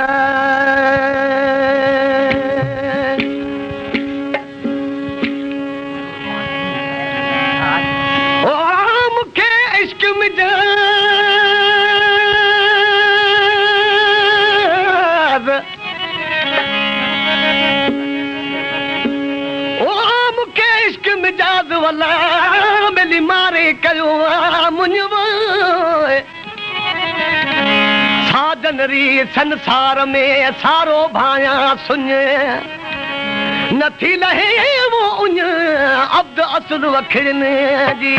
عشق مزاج ولا ماري ڪيو منهنجو साजनरी संसार में सारो भाया सुञ। नथी लहे वो उञ अब्द असुल वखिड़नि जी।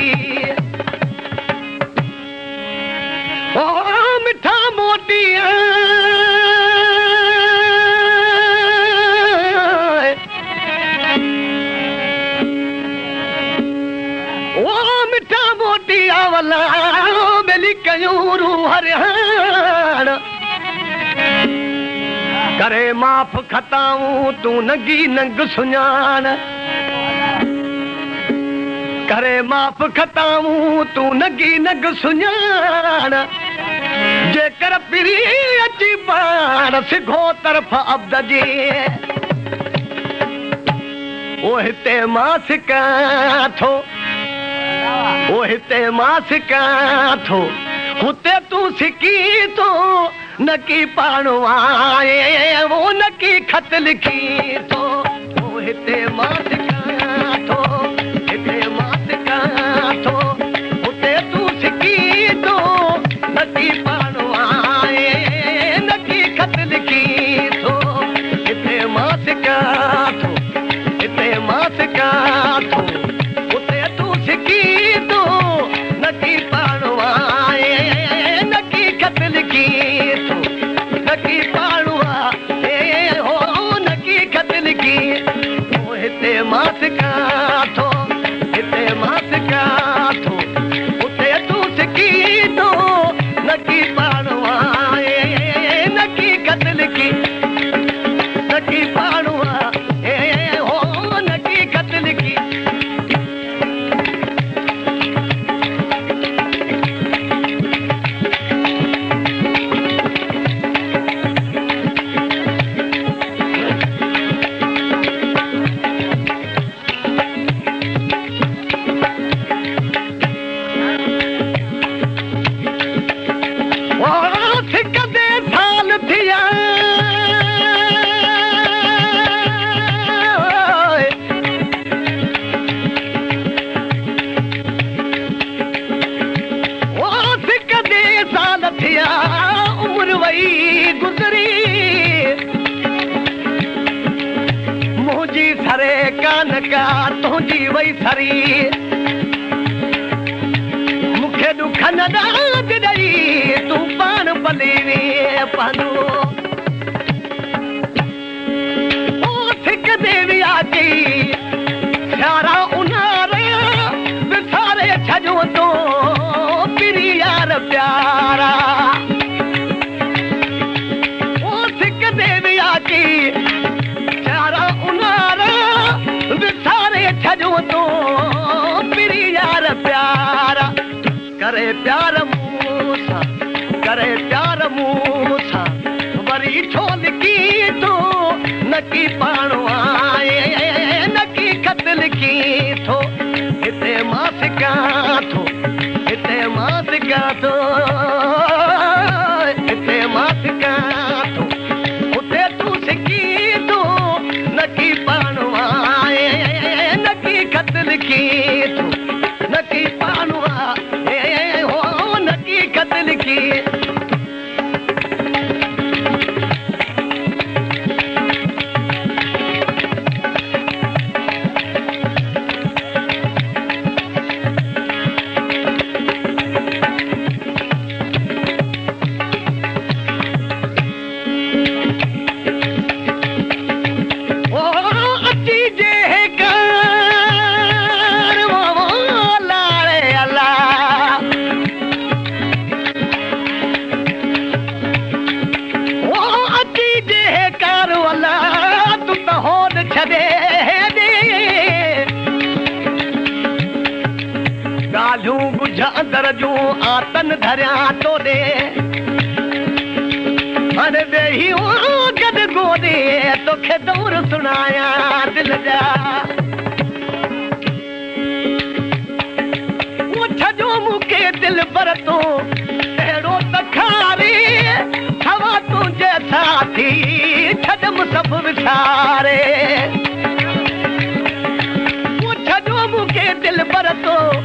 ओ मिठा मोटी ओ मिठा मोटी आवला बेली कयूं रू हरियाण ڪري معاف کتائون تون ننگي ننگ سڃاڻ. ڪري معاف کتائون تون ننگي ننگ سڃاڻ. جيڪر پري اچي پاڻ سگهو طرف ابد جي او هتي مان سڪان ٿو. او هتي مان سڪان ٿو. هتي تون سڪي ٿو پاڻو مان سڪان ٿو. هتي تون سڪي ٿو نڪي پاڻو آئي نڪي کت لکي ٿو. هتي مان هتي مان سڪان ٿو منهنجي سري ڪانه تنهنجي وئي سري مون کي ڏئي تون پيارا پيار مون سان ڪري پيار مون سان وري ڇو لکي ٿو نڪي پاڻو اندر جون آتن ڌريا تو ڏي هاڻي ويهي گڏ گوري توکي دور سڻايا دل جا. ڇڏو مون کي دل پر تون اهڙو ته کاري هوا تنهنجي ساٿي ڇڏم سڀ وساري. ڇڏو مون کي دل پر تون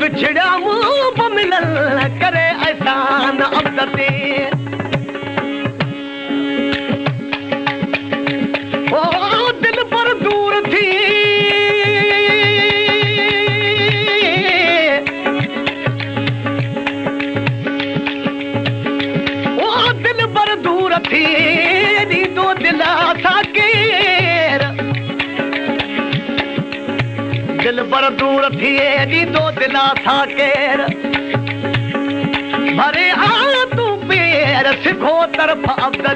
बिछड़ा मुंह मिलल करे पर तो दिलासा केर। दिल पर दूर थी ॾींदो दिलासा केर। भरे आ तू पेर सिखो तरफ़ अब्द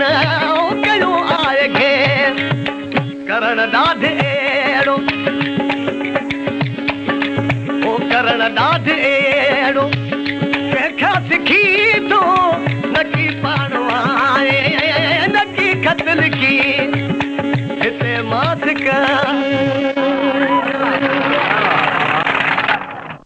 دکڙن ڪريو آئي گهير ڪرڻ ڏاڍ اهڙو او ڪرڻ ڏاڍ اهڙو ڪنهن کان سکي ٿو نڪي پاڻ آئي نڪي کت لکي هتي مان سکان